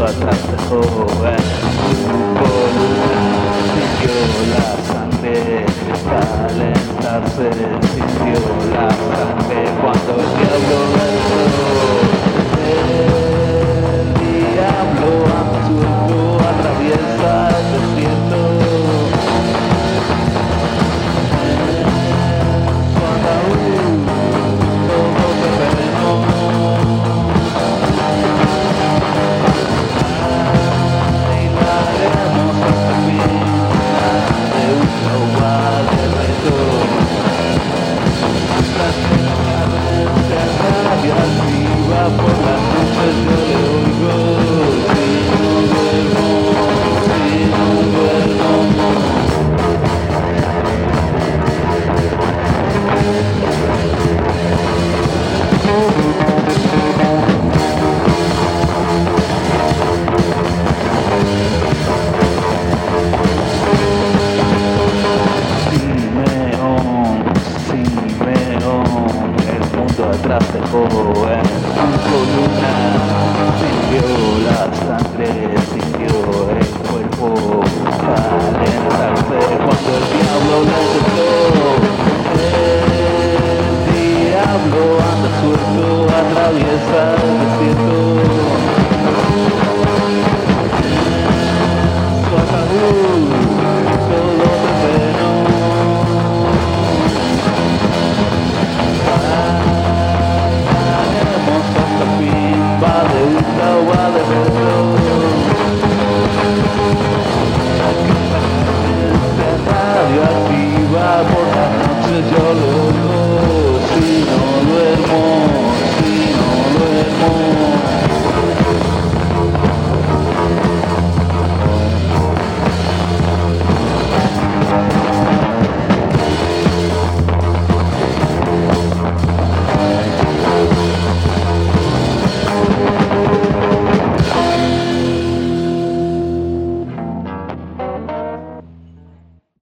todas las horas con un la sangre calentarse sintió la sangre cuando el diablo secó en la columna, sintió la sangre, sintió